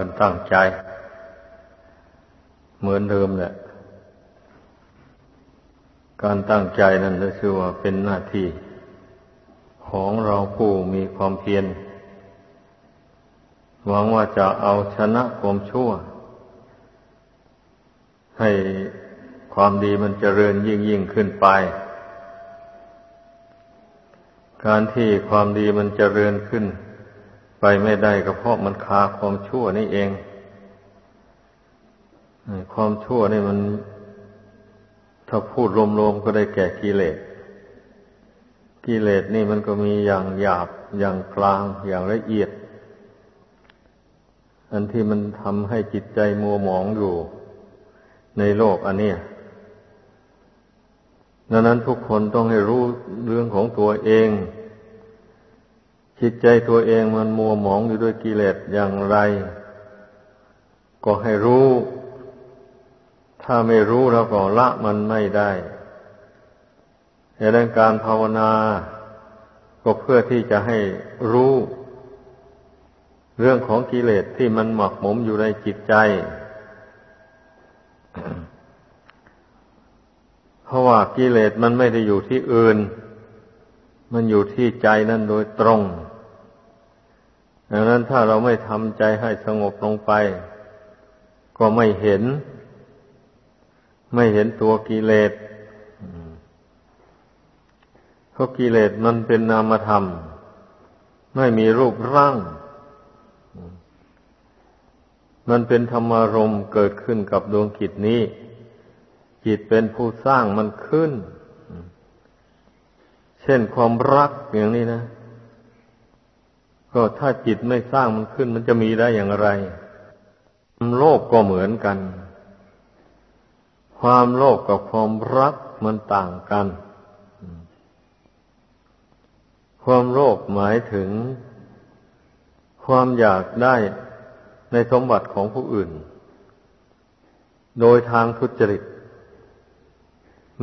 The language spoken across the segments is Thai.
กันตั้งใจ เหมือนเดิมแหละ การตั้งใจนั้นจะชื่อว่าเป็นหน้าที่ ของเราผู้มีความเพียรหวังว่าจะเอาชนะความชั่ว ให้ความดีมันเจริญยิ่งยิ่งขึ้นไป การที่ความดีมันเจริญขึ้น ไปไม่ได้ก็เพราะมันคาความชั่วนี่เอง ความชั่วนี่มัน ถ้าพูดรวมๆก็ได้แก่กิเลส กิเลสนี่มันก็มีอย่างหยาบ อย่างกลาง อย่างละเอียด อันที่มันทำให้จิตใจมัวหมองอยู่ในโลกอันเนี้ยดังนั้นทุกคนต้องให้รู้เรื่องของตัวเอง จิตใจตัวเองมันมัวหมองอยู่ด้วยกิเลสอย่างไร ก็ให้รู้ ถ้าไม่รู้เราก็ละมันไม่ได้ดังนั้นการภาวนา ก็เพื่อที่จะให้รู้ เรื่องของกิเลสที่มันหมักหมมอยู่ในจิตใจ เพราะว่ากิเลสมันไม่ได้อยู่ที่อื่นมันอยู่ที่ใจนั่นโดยตรง ดังนั้นถ้าเราไม่ทำใจให้สงบลงไป ก็ไม่เห็น ไม่เห็นตัวกิเลสเพราะกิเลสมันเป็นนามธรรม ไม่มีรูปร่าง มันเป็นธรรมารมเกิดขึ้นกับดวงกิจนี้ จิตเป็นผู้สร้างมันขึ้น เช่นความรักอย่างนี้นะ ก็ถ้าจิตไม่สร้างมันขึ้นมันจะมีได้อย่างไรโลภก็เหมือนกัน ความโลภกับความรักมันต่างกัน ความโลภหมายถึง ความอยากได้ในสมบัติของผู้อื่น โดยทางทุจริต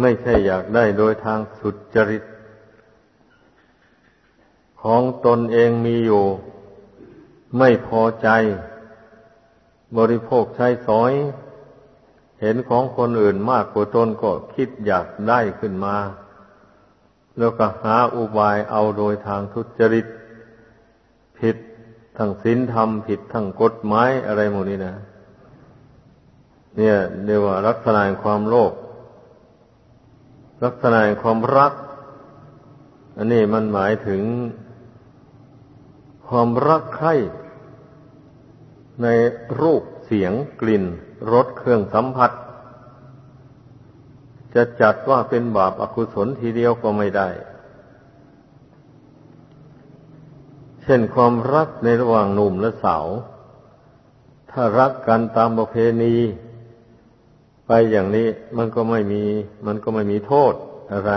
ไม่ใช่อยากได้โดยทางสุจริต ของตนเองมีอยู่ ไม่พอใจ บริโภคใช้สอย เห็นของคนอื่นมากกว่าตนก็คิดอยากได้ขึ้นมา แล้วก็หาอุบายเอาโดยทางทุจริต ผิดทั้งศีลธรรมผิดทั้งกฎหมายอะไรหมดนี้นะเนี่ยเรียกว่าลักษณะความโลภลักษณะความรัก อันนี้มันหมายถึง ความรักใคร่ในรูปเสียงกลิ่นรสเครื่องสัมผัส จะจัดว่าเป็นบาปอากุศลทีเดียวก็ไม่ได้ เช่นความรักในระหว่างหนุ่มและสาว ถ้ารักกันตามประเพณี ไปอย่างนี้มันก็ไม่มี มันก็ไม่มีโทษอะไร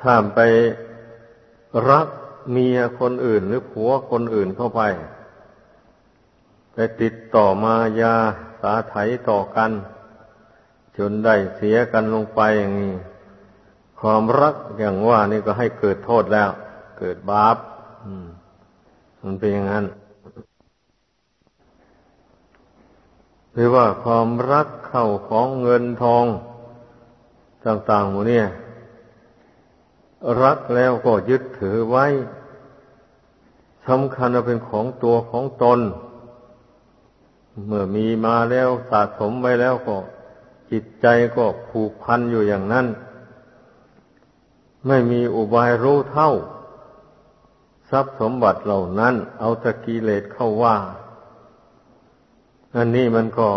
ถ้าไป รักเมียคนอื่นหรือผัวคนอื่นเข้าไป ไปติดต่อมายาสาไถต่อกัน จนได้เสียกันลงไปอย่างนี้ความรักอย่างว่านี่ก็ให้เกิดโทษแล้ว เกิดบาปมันเป็นอย่างนั้น หรือว่าความรักเข้าของเงินทอง ต่างๆหมดเนี่ย รักแล้วก็ยึดถือไว้สำคัญเป็นของตัวของตน เมื่อมีมาแล้วสะสมไว้แล้วก็ จิตใจก็ผูกพันอยู่อย่างนั้น ไม่มีอุบายรู้เท่า ทรัพย์สมบัติเหล่านั้น เอาตะกีเลสเข้าว่า อันนี้มันก็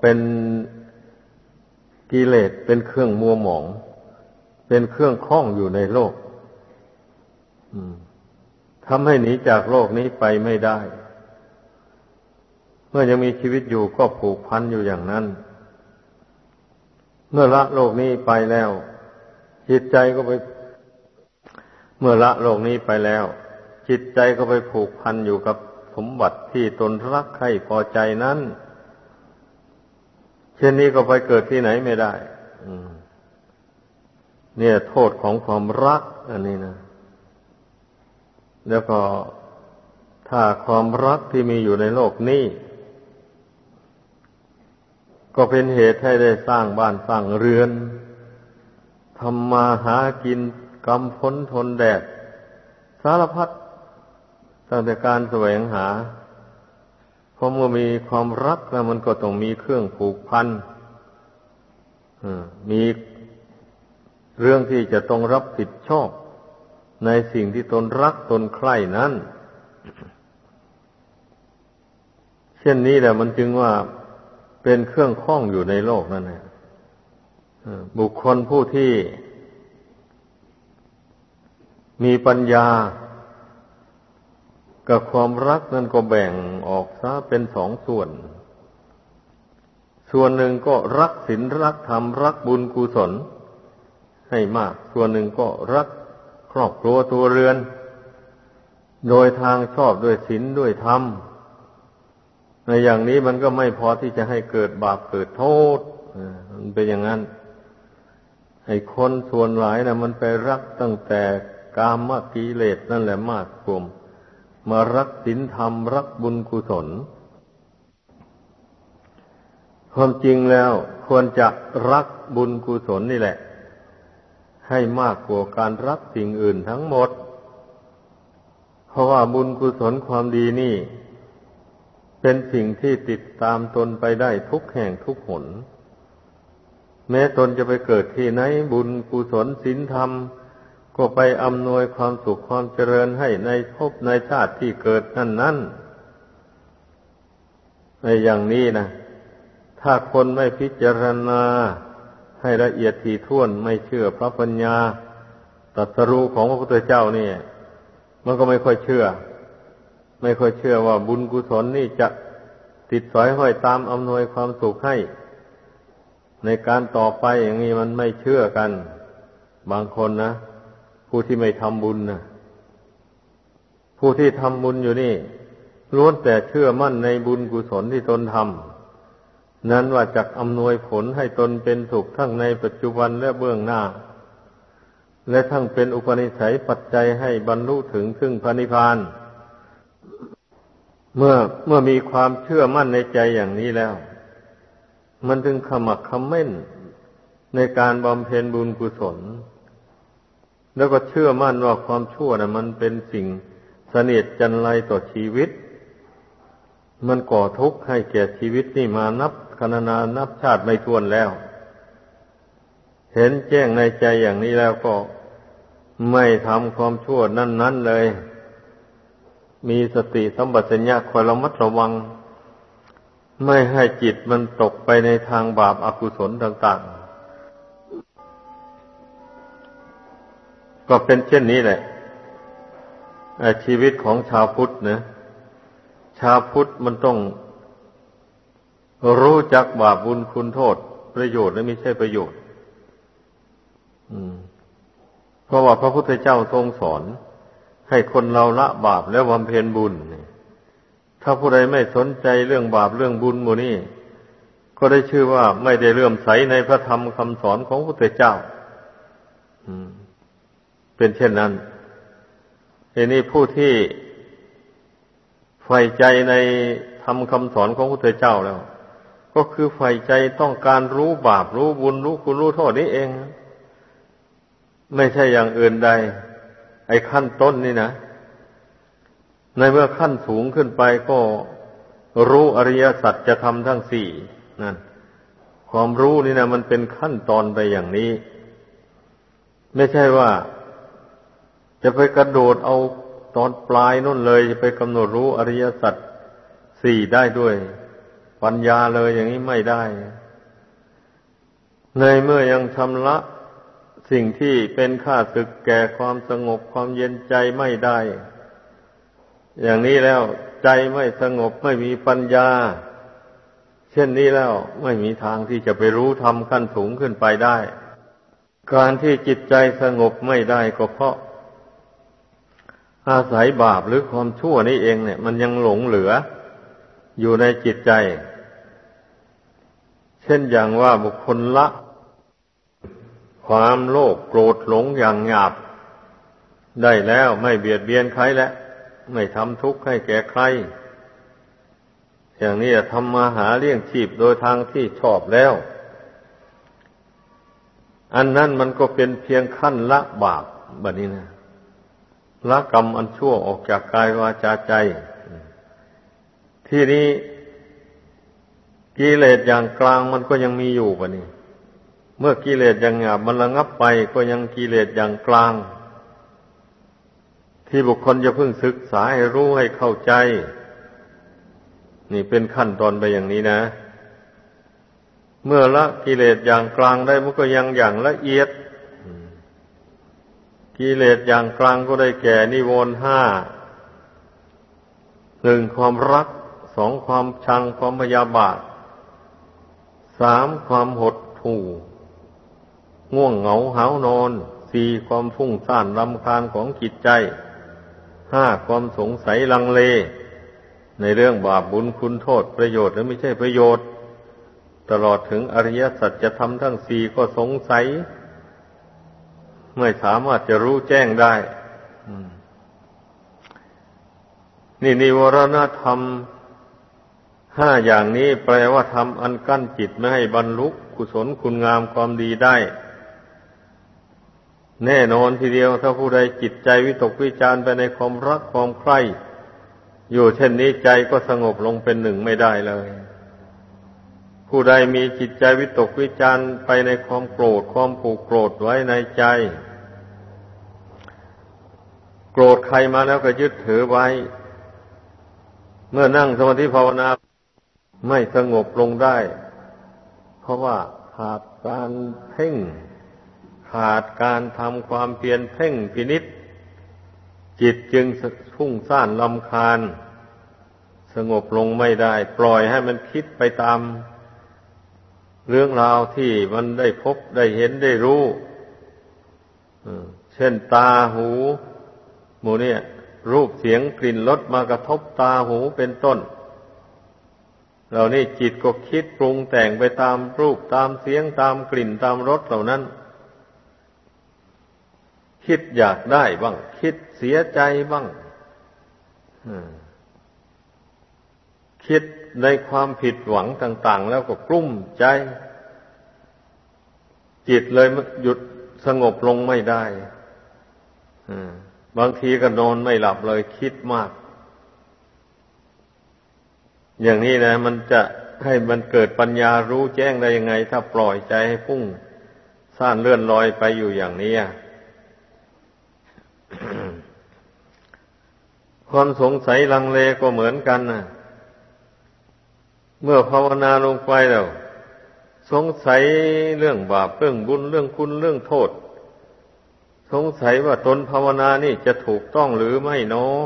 เป็นกิเลสเป็นเครื่องมัวหมอง เป็นเครื่องคล้องอยู่ในโลกทำให้หนีจากโลกนี้ไปไม่ได้ เมื่อยังมีชีวิตอยู่ก็ผูกพันอยู่อย่างนั้น เมื่อละโลกนี้ไปแล้ว จิตใจก็ไป เมื่อละโลกนี้ไปแล้ว จิตใจก็ไปผูกพันอยู่กับสมบัติที่ตนรักใคร่พอใจนั้น เช่นนี้ก็ไปเกิดที่ไหนไม่ได้ อืม เนี่ยโทษของความรัก อันนี้นะ แล้วก็ถ้าความรักที่มีอยู่ในโลกนี้ ก็เป็นเหตุให้ได้สร้างบ้านสร้างเรือนทำมาหากินกำพ้นทนแดด สารพัดตั้งแต่การแสวงหาเพราะเมื่อมีความรักแล้วมันก็ต้องมีเครื่องผูกพันมี เรื่องที่จะต้องรับผิดชอบ ในสิ่งที่ตนรักตนใคร่นั้น เช่นนี้แหละมันจึงว่าเป็นเครื่องข้องอยู่ในโลกนั่นแหละบุคคลผู้ที่มีปัญญา กับความรักนั่นก็แบ่งออกซะเป็นสองส่วน ส่วนหนึ่งก็รักศีลรักธรรมรักบุญกุศล ให้มาก ส่วนหนึ่งก็รักครอบครัวตัวเรือน โดยทางชอบด้วยศีลด้วยธรรมในอย่างนี้มันก็ไม่พอที่จะให้เกิดบาปเกิดโทษมันเป็นอย่างนั้นไอ้คนส่วนหลายนะมันไปรักตั้งแต่กามกิเลสนั่นแหละมากกลุ่มมารักศีลธรรม รักบุญกุศล ความจริงแล้วควรจะรักบุญกุศลนี่แหละ ให้มากกว่าการรักสิ่งอื่นทั้งหมด เพราะว่าบุญกุศลความดีนี่ เป็นสิ่งที่ติดตามตนไปได้ทุกแห่งทุกหน แม้ตนจะไปเกิดที่ไหนบุญกุศลศีลธรรม ก็ไปอำนวยความสุขความเจริญให้ในภพในชาติที่เกิดนั่นนั่นในอย่างนี้นะถ้าคนไม่พิจารณา ให้ละเอียดถี่ถ้วนไม่เชื่อพระปัญญาตัสรู้ของพระพุทธเจ้านี่มันก็ไม่ค่อยเชื่อ ไม่ค่อยเชื่อว่าบุญกุศลนี่จะติดสอยห้อยตามอำนวยความสุขให้ ในการต่อไปอย่างนี้มันไม่เชื่อกัน บางคนนะผู้ที่ไม่ทำบุญนะผู้ที่ทำบุญอยู่นี่ล้วนแต่เชื่อมั่นในบุญกุศลที่ตนทำ นั้นว่าจะอำนวยผลให้ตนเป็นสุขทั้งในปัจจุบันและเบื้องหน้า และทั้งเป็นอุปนิสัยปัจจัยให้บรรลุถึงซึ่งพระนิพพาน เมื่อเมื่อมีความเชื่อมั่นในใจอย่างนี้แล้ว มันจึงขมักขม้นในการบำเพ็ญบุญกุศล แล้วก็เชื่อมั่นว่าความชั่วนะ่ะมันเป็นสิ่งเสนียดจันไรต่อชีวิต มันก่อทุกข์ให้แก่ชีวิตนี่มานับคณนานับชาติไม่ทวนแล้ว เห็นแจ้งในใจอย่างนี้แล้วก็ไม่ทำความชั่วนั่น ๆ เลย มีสติสัมปชัญญะคอยระมัดระวัง ไม่ให้จิตมันตกไปในทางบาปอากุศลต่าง ๆ ก็เป็นเช่นนี้แหละชีวิตของชาวพุทธนะ ชาวพุทธมันต้องรู้จักบาปบุญคุณโทษ ประโยชน์และไม่ใช่ประโยชน์เพราะว่าพระพุทธเจ้าทรงสอน ให้คนเราละบาปแล้วบำเพ็ญบุญ ถ้าผู้ใดไม่สนใจเรื่องบาปเรื่องบุญหมู่นี้ก็ได้ชื่อว่าไม่ได้เลื่อมใสในพระธรรมคำสอนของพระพุทธเจ้าเป็นเช่นนั้นทีนี้ผู้ที่ ใฝ่ใจในทำคำสอนของพระพุทธเจ้าแล้ว ก็คือใฝ่ใจต้องการรู้บาปรู้บุญรู้คุณรู้โทษนี้เอง ไม่ใช่อย่างอื่นใด ไอ้ขั้นต้นนี่นะ ในเมื่อขั้นสูงขึ้นไปก็รู้อริยสัจจะทำทั้งสี่นั่นความรู้นี่นะมันเป็นขั้นตอนไปอย่างนี้ ไม่ใช่ว่า จะไปกระโดดเอา ตอนปลายนู่นเลยจะไปกำหนดรู้อริยสัจสี่ได้ด้วย ปัญญาเลยอย่างนี้ไม่ได้ในเมื่อยังชำระสิ่งที่เป็นค่าศึกแก่ความสงบความเย็นใจไม่ได้ อย่างนี้แล้วใจไม่สงบไม่มีปัญญา เช่นนี้แล้วไม่มีทางที่จะไปรู้ทำขั้นสูงขึ้นไปได้ การที่จิตใจสงบไม่ได้ก็เพราะ อาศัยบาปหรือความชั่วนี่เองเนี่ย มันยังหลงเหลืออยู่ในจิตใจ เช่นอย่างว่าบุคคลละ ความโลภโกรธหลงอย่างหยาบ ได้แล้วไม่เบียดเบียนใครแล้วไม่ทำทุกข์ให้แก่ใคร อย่างนี้ทำมาหาเลี้ยงชีพโดยทางที่ชอบแล้ว อันนั้นมันก็เป็นเพียงขั้นละบาปแบบนี้นะ ละกรรมอันชั่วออกจากกายวาจาใจ ที่นี้กิเลสอย่างกลางมันก็ยังมีอยู่ปะนี่เมื่อกิเลสอย่างหยาบมันระงับไปก็ยังกิเลสอย่างกลาง ที่บุคคลจะพึ่งศึกษาให้รู้ให้เข้าใจ นี่เป็นขั้นตอนไปอย่างนี้นะ เมื่อละกิเลสอย่างกลางได้มันก็ยังอย่างละเอียด กิเลสอย่างกลางก็ได้แก่นิวรณ์ห้าหนึ่งความรักสองความชังความพยาบาทสามความหดหู่ ง่วงเหงาหานอนสี่ความฟุ้งซ่านลำคาญของจิตใจห้าความสงสัยลังเล ในเรื่องบาปบุญคุณโทษประโยชน์หรือไม่ใช่ประโยชน์ ตลอดถึงอริยสัจจะทำทั้งสี่ก็สงสัย ไม่สามารถจะรู้แจ้งได้นี่นิวรณธรรมห้าอย่างนี้แปลว่าทำอันกั้นจิตไม่ให้บรรลุกุศลคุณงามความดีได้ แน่นอนทีเดียวถ้าผู้ใดจิตใจวิตกวิจารไปในความรักความใคร่อยู่เช่นนี้ใจก็สงบลงเป็นหนึ่งไม่ได้เลย ผู้ใดมีจิตใจวิตกวิจารไปในความโกรธความผูกโกรธไว้ในใจ โกรธใครมาแล้วก็ยึดถือไว้ เมื่อนั่งสมาธิภาวนา ไม่สงบลงได้ เพราะว่าขาดการเพ่ง ขาดการทำความเพียรเพ่งพินิษจิตจึงพุ่งซ่านลำคาญ สงบลงไม่ได้ ปล่อยให้มันคิดไปตาม เรื่องราวที่มันได้พบได้เห็นได้รู้เช่นตาหู หมูเนี่ย รูปเสียงกลิ่นรสมากระทบตาหูเป็นต้นเรานี่จิตก็คิดปรุงแต่งไปตามรูปตามเสียงตามกลิ่นตามรสเหล่านั้น คิดอยากได้บ้าง คิดเสียใจบ้างคิดในความผิดหวังต่าง ๆ แล้วก็กลุ้มใจ จิตเลยหยุดสงบลงไม่ได้ บางทีก็นอนไม่หลับเลยคิดมาก อย่างนี้นะ มันจะให้มันเกิดปัญญารู้แจ้งได้ยังไง ถ้าปล่อยใจให้พุ่งซ่านเลื่อนลอยไปอยู่อย่างนี้ความสงสัยลังเลก็เหมือนกันนะเมื่อภาวนาลงไปแล้ว สงสัยเรื่องบาปเรื่องบุญเรื่องคุณเรื่องโทษ สงสัยว่าตนภาวนานี่จะถูกต้องหรือไม่เนาะ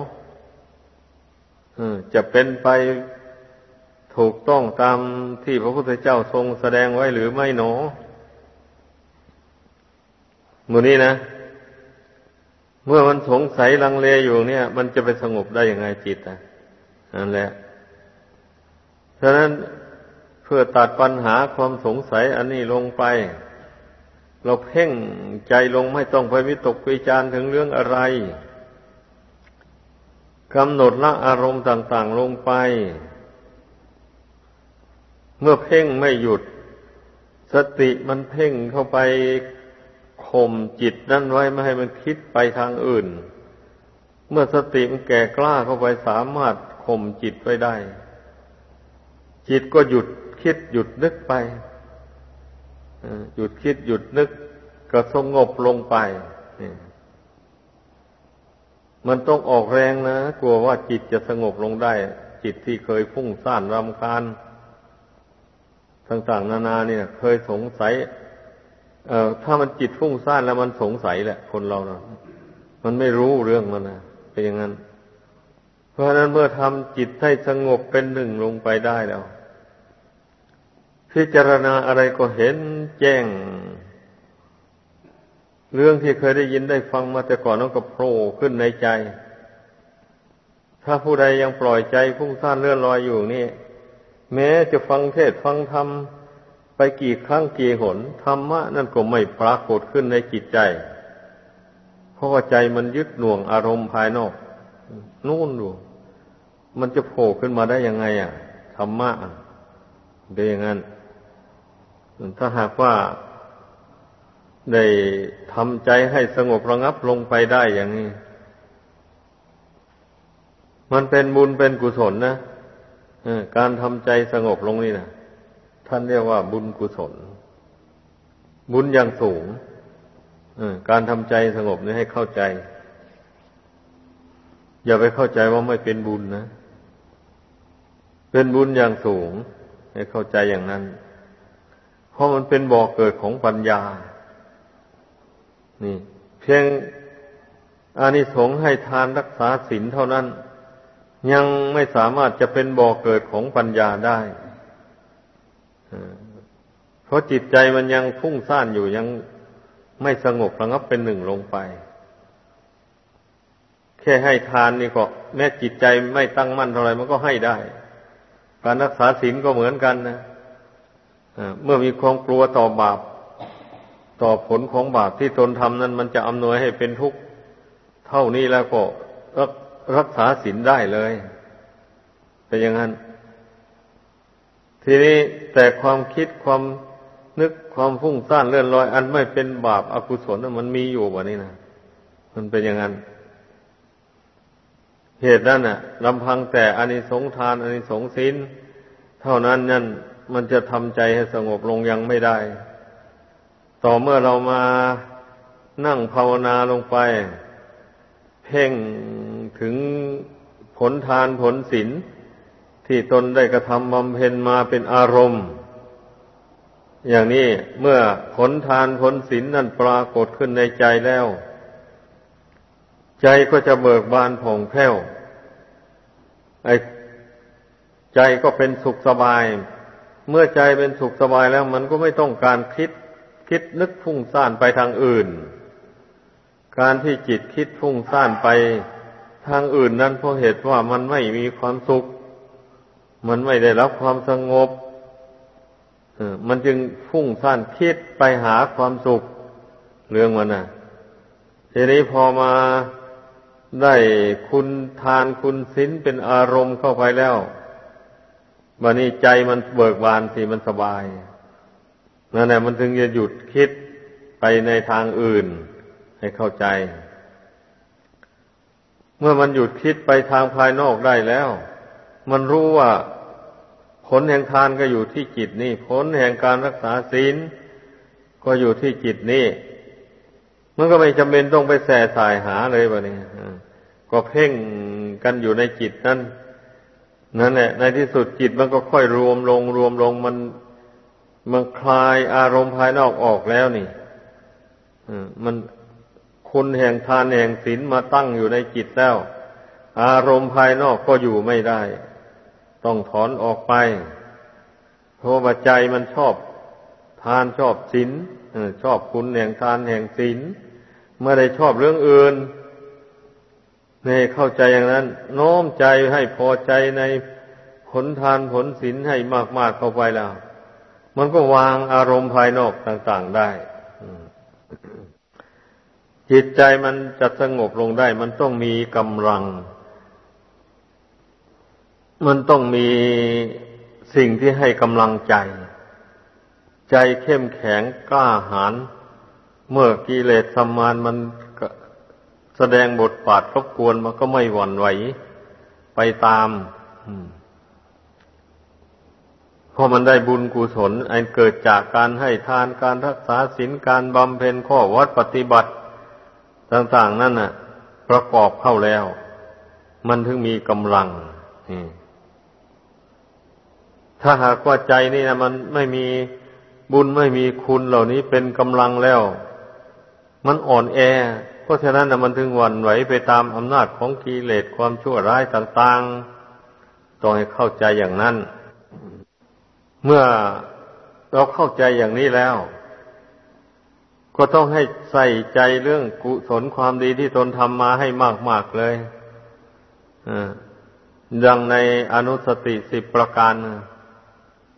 จะเป็นไปถูกต้องตามที่พระพุทธเจ้าทรงแสดงไว้หรือไม่หนอมูนี้นะ เมื่อมันสงสัยลังเลอยู่เนี่ย มันจะไปสงบได้ยังไงจิตอะนั่นแหละฉะนั้นเพื่อตัดปัญหาความสงสัยอันนี้ลงไป เราเพ่งใจลงไม่ต้องไปวิตกวิจารถึงเรื่องอะไรกำหนดละอารมณ์ต่าง ๆ ลงไป เมื่อเพ่งไม่หยุด สติมันเพ่งเข้าไปข่มจิตนั่นไว้ไม่ให้มันคิดไปทางอื่น เมื่อสติมันแก่กล้าเข้าไปสามารถข่มจิตไว้ได้ จิตก็หยุดคิดหยุดนึกไป หยุดคิดหยุดนึกก็สงบลงไป มันต้องออกแรงนะ กลัวว่าจิตจะสงบลงได้ จิตที่เคยพุ่งซ่านรำคาญต่างๆนานาเนี่ย เคยสงสัย เอ่อถ้ามันจิตฟุ้งซ่านแล้วมันสงสัยแหละ คนเราเนาะมันไม่รู้เรื่องมันนะเป็นอย่างนั้น เพราะฉะนั้นเมื่อทำจิตให้สงบเป็นหนึ่งลงไปได้แล้ว พิจารณาอะไรก็เห็นแจ้ง เรื่องที่เคยได้ยินได้ฟังมาแต่ก่อนนั้นก็โผล่ขึ้นในใจ ถ้าผู้ใดยังปล่อยใจพุ่งซ่านเลื่อนลอยอยู่นี่ แม้จะฟังเทศฟังธรรมไปกี่ครั้งกี่หนธรรมะนั่นก็ไม่ปรากฏขึ้นในจิตใจ เพราะใจมันยึดหน่วงอารมณ์ภายนอก นู่นดู มันจะโผล่ขึ้นมาได้ยังไง อะธรรมะเป็นอย่างนั้น ถ้าหากว่าได้ทำใจให้สงบระงับลงไปได้อย่างนี้ มันเป็นบุญเป็นกุศลนะการทำใจสงบลงนี่นะท่านเรียกว่าบุญกุศล บุญอย่างสูงการทำใจสงบนี่ให้เข้าใจ อย่าไปเข้าใจว่าไม่เป็นบุญนะ เป็นบุญอย่างสูง ให้เข้าใจอย่างนั้น เพราะมันเป็นบ่อกเกิดของปัญญา นี่ เพียงอานิสงส์ให้ทานรักษาศีลเท่านั้น ยังไม่สามารถจะเป็นบ่อกเกิดของปัญญาได้เพราะจิตใจมันยังพุ่งซ่านอยู่ยังไม่สงบระงับเป็นหนึ่งลงไป แค่ให้ทานนี่ก็ แม้จิตใจไม่ตั้งมั่นเท่าไรมันก็ให้ได้ การรักษาศีลก็เหมือนกันนะ เมื่อมีความกลัวต่อบาป ต่อผลของบาปที่ตนทำนั้น มันจะอำนวยให้เป็นทุกข์เท่านี้แล้วก็รักษาศีลได้เลยเป็นอย่างนั้น ทีนี้แต่ความคิดความนึกความฟุ้งซ่านเลื่อนลอย อันไม่เป็นบาปอากุศลนั้นมันมีอยู่วะนี่นะมันเป็นอย่างนั้น เหตุนั้นน่ะลำพังแต่อานิสงส์ทานอานิสงส์ศีลเท่านั้นนั่น มันจะทำใจให้สงบลงยังไม่ได้ ต่อเมื่อเรามานั่งภาวนาลงไป เพ่งถึงผลทานผลศีลที่ตนได้กระทำบำเพ็ญมาเป็นอารมณ์ อย่างนี้เมื่อผลทานผลศีลนั่นปรากฏขึ้นในใจแล้ว ใจก็จะเบิกบานผ่องแผ้วไอ้ใจก็เป็นสุขสบาย เมื่อใจเป็นสุขสบายแล้ว มันก็ไม่ต้องการคิดคิดนึกฟุ้งซ่านไปทางอื่น การที่จิตคิดฟุ้งซ่านไปทางอื่นนั้นเพราะเหตุว่ามันไม่มีความสุข มันไม่ได้รับความสงบมันจึงฟุ้งซ่านคิดไปหาความสุข เรื่องมันน่ะทีนี้พอมาได้คุณทานคุณศีลเป็นอารมณ์เข้าไปแล้ว วันนี้ใจมันเบิกบานสิมันสบายนั่นแหละมันถึงจะหยุดคิดไปในทางอื่น ให้เข้าใจ เมื่อมันหยุดคิดไปทางภายนอกได้แล้ว มันรู้ว่าผลแห่งทานก็อยู่ที่จิตนี่ ผลแห่งการรักษาศีลก็อยู่ที่จิตนี่มันก็ไม่จำเป็นต้องไปแส่สายหาเลยบะนี่ก็เพ่งกันอยู่ในจิตนั่น นั่นแหละ ในที่สุดจิตมันก็ค่อยรวมลง รวมลงมันมันคลายอารมณ์ภายนอกออกแล้วนี่มันคุณแห่งทานแห่งศีลมาตั้งอยู่ในจิตแล้ว อารมณ์ภายนอกก็อยู่ไม่ได้ ต้องถอนออกไป เพราะว่าใจมันชอบทานชอบศีลชอบคุณแห่งทานแห่งศีลเมื่อได้ชอบเรื่องอื่น ในเข้าใจอย่างนั้น โน้มใจให้พอใจในผลทานผลศีลให้มาก ๆ เข้าไปแล้ว มันก็วางอารมณ์ภายนอกต่าง ๆ ได้จิตใจมันจะสงบลงได้ มันต้องมีกำลัง มันต้องมีสิ่งที่ให้กำลังใจ ใจเข้มแข็งกล้าหาญเมื่อกิเลสสมานมัน แสดงบทบาทรบกวนมันก็ไม่หวั่นไหว ไปตามเพราะมันได้บุญกุศล อันเกิดจากการให้ทานการรักษาศีลการบำเพ็ญข้อวัดปฏิบัติ ต่าง ๆ นั่นน่ะ ประกอบเข้าแล้ว มันถึงมีกำลังถ้าหากว่าใจนี่นะมันไม่มีบุญไม่มีคุณเหล่านี้เป็นกำลังแล้ว มันอ่อนแอ เพราะฉะนั้นนะมันถึงวันไหวไปตามอำนาจของกิเลสความชั่วร้ายต่างๆ ต้องให้เข้าใจอย่างนั้น เมื่อเราเข้าใจอย่างนี้แล้ว ก็ต้องให้ใส่ใจเรื่องกุศลความดีที่ตนทำมาให้มากๆเลยดังในอนุสติสิบประการ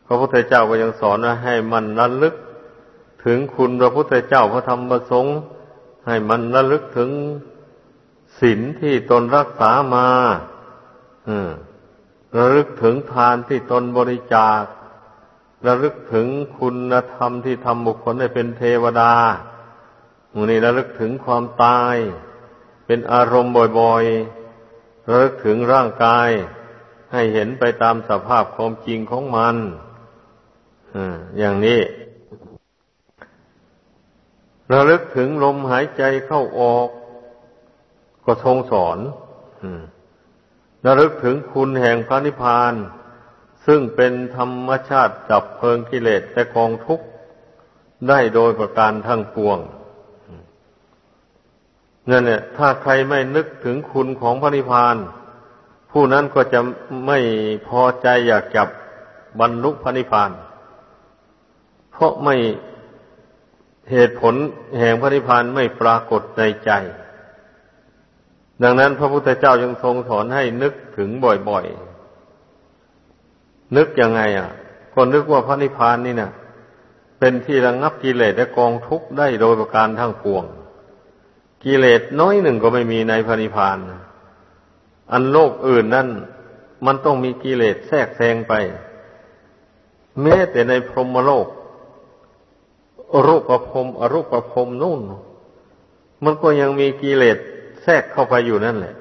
พระพุทธเจ้าก็ยังสอนว่าให้มันระลึกถึงคุณพระพุทธเจ้าพระธรรมพระสงฆ์ ให้มันระลึกถึงศีลที่ตนรักษามาระลึกถึงทานที่ตนบริจาค ระลึกถึงคุณธรรมที่ทำบุคคลให้เป็นเทวดามูนี้ระลึกถึงความตาย เป็นอารมณ์บ่อยๆ ระลึกถึงร่างกาย ให้เห็นไปตามสภาพความจริงของมันอย่างนี้ ระลึกถึงลมหายใจเข้าออก ก็ทรงสอนระลึกถึงคุณแห่งพระนิพพาน ซึ่งเป็นธรรมชาติจับเพลิงกิเลสแต่กองทุกข์ได้โดยประการทั้งปวงนั่นเนี่ยถ้าใครไม่นึกถึงคุณของพระนิพพาน ผู้นั้นก็จะไม่พอใจอยากจับบรรลุพระนิพพาน เพราะไม่ เหตุผลแห่งพระนิพพานไม่ปรากฏในใจ ดังนั้นพระพุทธเจ้ายังทรงสอนให้นึกถึงบ่อยๆ นึกยังไง อะ ก็นึกว่าพระนิพพานนี่นะเป็นที่ระงงับกิเลสและกองทุกข์ได้โดยประการทั้งปวง กิเลสน้อยหนึ่งก็ไม่มีในพระนิพพาน อันโลกอื่นนั่นมันต้องมีกิเลสแทรกแซงไปแม้แต่ในพรหมโลก รูปประพรมอรูปประพรมนู่น มันก็ยังมีกิเลสแทรกเข้าไปอยู่นั่นแหละ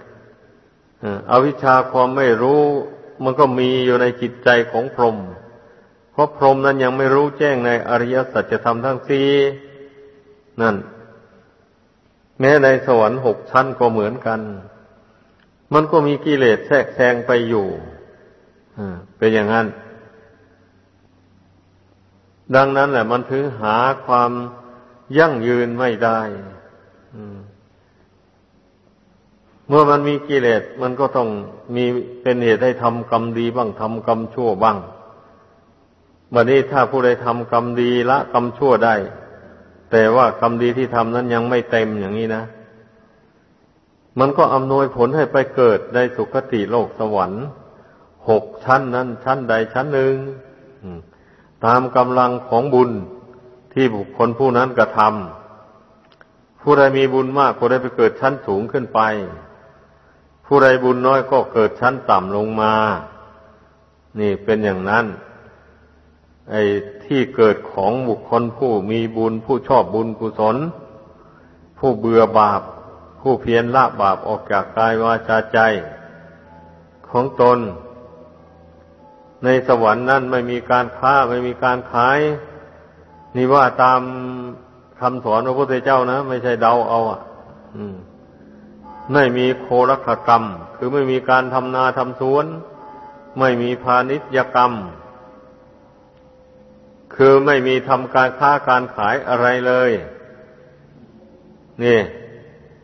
อวิชชาความไม่รู้ มันก็มีอยู่ในจิตใจของพรหมเพราะพรหมนั้นยังไม่รู้แจ้งในอริยสัจธรรมทั้งสี่นั่น แม้ในสวรรค์หกชั้นก็เหมือนกัน มันก็มีกิเลสแทรกแซงไปอยู่เป็นอย่างนั้น ดังนั้นแหละมันถึงหาความยั่งยืนไม่ได้เมื่อมันมีกิเลสมันก็ต้องมีเป็นเหตุให้ทำกรรมดีบ้างทำกรรมชั่วบ้างวันนี้ถ้าผู้ใดทำกรรมดีละกรรมชั่วได้ แต่ว่ากรรมดีที่ทำนั้นยังไม่เต็มอย่างนี้นะ มันก็อำนวยผลให้ไปเกิดในสุคติโลกสวรรค์หกชั้นนั้นชั้นใดชั้นหนึ่ง ตามกำลังของบุญที่บุคคลผู้นั้นกระทำผู้ใดมีบุญมากก็ได้ไปเกิดชั้นสูงขึ้นไป ผู้ใดบุญน้อยก็เกิดชั้นต่ำลงมา นี่เป็นอย่างนั้น ไอ้ที่เกิดของบุคคลผู้มีบุญ ผู้ชอบบุญกุศล ผู้เบื่อบาป ผู้เพียรละบาปออกจากกายวาจาใจ ของตน ในสวรรค์นั้นไม่มีการค้าไม่มีการขาย นี่ว่าตามคำสอนพระพุทธเจ้านะ ไม่ใช่เดาเอาอะไม่มีโครักกรรม คือไม่มีการทำนาทำสวน ไม่มีพาณิชยกรรม คือไม่มีทำการค้าการขายอะไรเลย นี่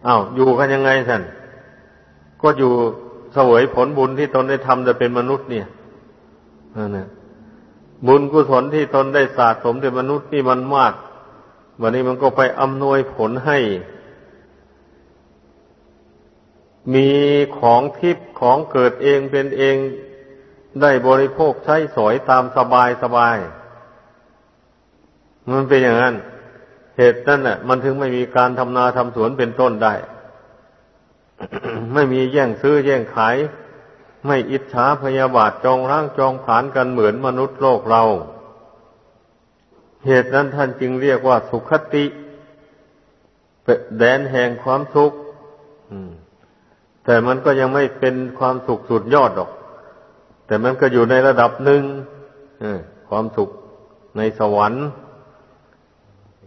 อา้าวอยู่กันยังไงสันก็อยู่เสวยผลบุญที่ตนได้ทำจะเป็นมนุษย์เนี่ย นั่นบุญกุศลที่ตนได้สะสมเป็นมนุษย์นี่มันมาก วันนี้มันก็ไปอำนวยผลให้ มีของทิพย์ของเกิดเองเป็นเองได้บริโภคใช้สอยตามสบายสบาย มันเป็นอย่างนั้น เหตุนั้นน่ะ มันถึงไม่มีการทำนาทำสวนเป็นต้นได้ ไม่มีแย่งซื้อแย่งขาย ไม่อิจฉาพยาบาทจองร่างจองผานกันเหมือนมนุษย์โลกเรา เหตุนั้นท่านจึงเรียกว่าสุขติแดนแห่งความสุขแต่มันก็ยังไม่เป็นความสุขสุดยอดหรอก แต่มันก็อยู่ในระดับหนึ่งความสุขในสวรรค์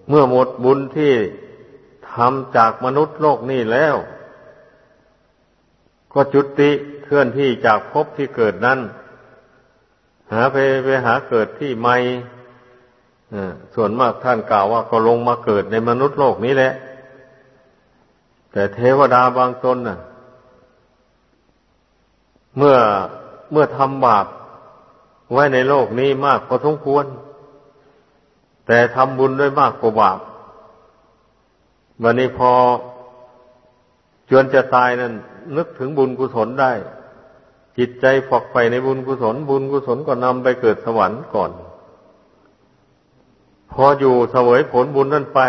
เมื่อหมดบุญที่ทำจากมนุษย์โลกนี้แล้ว ก็จุติเคลื่อนที่จากภพที่เกิดนั้น หาไปไปหาเกิดที่ใหม่ส่วนมากท่านกล่าวว่าก็ลงมาเกิดในมนุษย์โลกนี้แหละ แต่เทวดาบางตนน่ะ เมื่อเมื่อทำบาปไว้ในโลกนี้มากพอสมควร แต่ทำบุญด้วยมากกว่าบาปวันนี้พอ จวนจะตายนั้นนึกถึงบุญกุศลได้ จิตใจฝักใฝ่ในบุญกุศล บุญกุศลก็นำไปเกิดสวรรค์ก่อน พออยู่เสวยผลบุญนั่นไป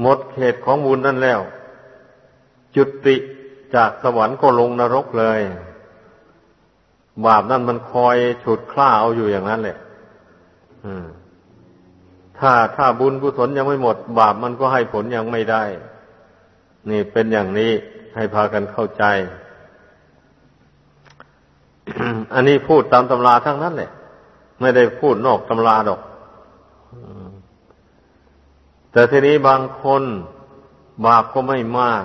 หมดเขตของบุญนั่นแล้ว จุติจากสวรรค์ก็ลงนรกเลย บาปนั่นมันคอยฉุดคล้าเอาอยู่อย่างนั้นแหละถ้าถ้าบุญกุศลยังไม่หมด บาปมันก็ให้ผลยังไม่ได้ นี่เป็นอย่างนี้ให้พากันเข้าใจ อันนี้พูดตามตำราทั้งนั้นแหละไม่ได้พูดนอกตำราดอกแต่ทีนี้บางคนบาปก็ไม่มาก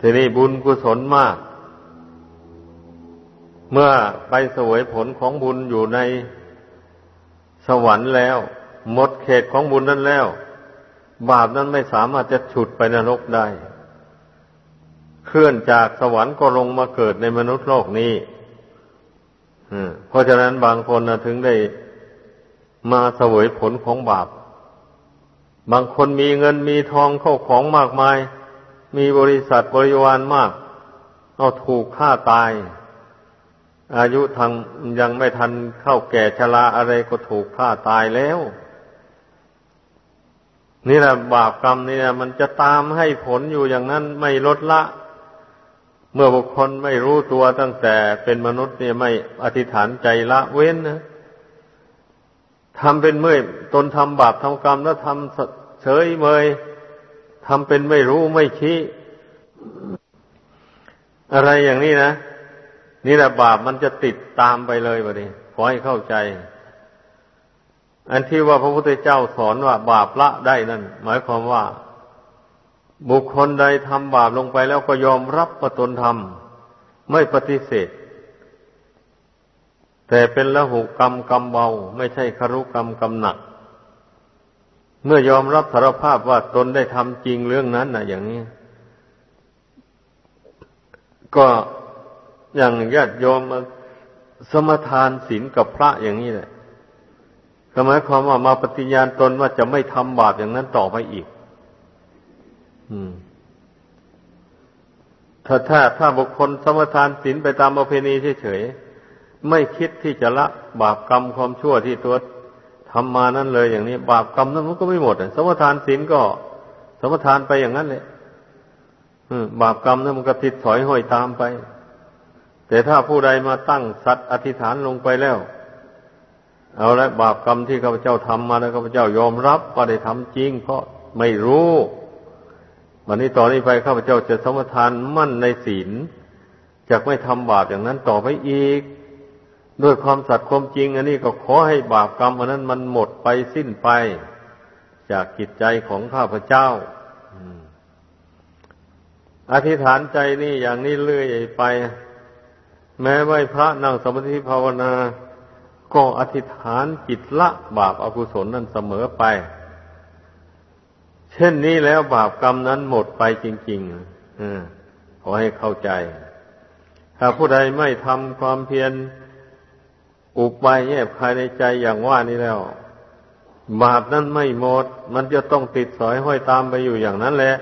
ทีนี้บุญกุศลมาก เมื่อไปสวยผลของบุญอยู่ในสวรรค์แล้ว หมดเขตของบุญนั้นแล้ว บาปนั้นไม่สามารถจะฉุดไปนรกได้ เคลื่อนจากสวรรค์ก็ลงมาเกิดในมนุษย์โลกนี้เพราะฉะนั้นบางคนนะถึงได้มาเสวยผลของบาป บางคนมีเงินมีทองเข้าของมากมาย มีบริษัทบริวารมาก เอาถูกฆ่าตาย อายุทางยังไม่ทันเข้าแก่ชราอะไรก็ถูกฆ่าตายแล้ว นี่แหละบาปกรรมนี่ะมันจะตามให้ผลอยู่อย่างนั้นไม่ลดละ เมื่อบุคคลไม่รู้ตัวตั้งแต่เป็นมนุษย์เนี่ยไม่อธิษฐานใจละเว้นนะทำเป็นเมื่อตนทำบาปทำกรรมแล้วทำเฉยเมยทำเป็นไม่รู้ไม่ชี้ อะไรอย่างนี้นะนี่แหละบาปมันจะติดตามไปเลยวันนี้ขอให้เข้าใจ อันที่ว่าพระพุทธเจ้าสอนว่าบาปละได้นั่น หมายความว่า บุคคลใดทำบาปลงไปแล้วก็ยอมรับประตนทำไม่ปฏิเสธ แต่เป็นละหุกรรมกรรมเบา ไม่ใช่คารุกรรมกรรมหนัก เมื่อยอมรับสารภาพว่าตนได้ทำจริงเรื่องนั้นนะอย่างนี้ ก็อย่างญาติโยมมาสมทานศีลกับพระอย่างนี้แหละ ก็หมายความว่ามาปฏิญาณตนว่าจะไม่ทำบาปอย่างนั้นต่อไปอีก อืม ถ้าถ้าถ้าบุคคลสมทานศีลไปตามประเพณีเฉยๆไม่คิดที่จะละบาปกรรมความชั่วที่ตัวทำมานั้นเลยอย่างนี้ บาปกรรมนั้นมันก็ไม่หมดสมทานศีลก็ สมทานไปอย่างนั้นเลยบาปกรรมนั้นมันก็ติดสอยห้อยตามไป แต่ถ้าผู้ใดมาตั้งสัตว์อธิษฐานลงไปแล้ว เอาละบาปกรรมที่ข้าพเจ้าทำมาแล้วข้าพเจ้ายอมรับว่าได้ทำจริง เพราะไม่รู้ วันนี้ต่อนนี้ไปข้าพเจ้าจะสมทานมั่นในศีลจะไม่ทำบาปอย่างนั้นต่อไปอีก ด้วยความสัตย์ความจริง อันนี้ก็ขอให้บาปกรรมอันนั้นมันหมดไปสิ้นไป จากจิตใจของข้าพเจ้าอธิษฐานใจนี่อย่างนี้เรื่อยไป แม้ไหวพระนั่งสมาธิภาวนา ก็อธิษฐานจิตละบาปอากุศลนั้นเสมอไป เช่นนี้แล้วบาปกรรมนั้นหมดไปจริงๆอขอให้เข้าใจ ถ้าผู้ใดไม่ทำความเพียรอุบไปแยบภายในใจอย่างว่านี้แล้ว บาปนั้นไม่หมด มันจะต้องติดสอยห้อยตามไปอยู่อย่างนั้นแหละ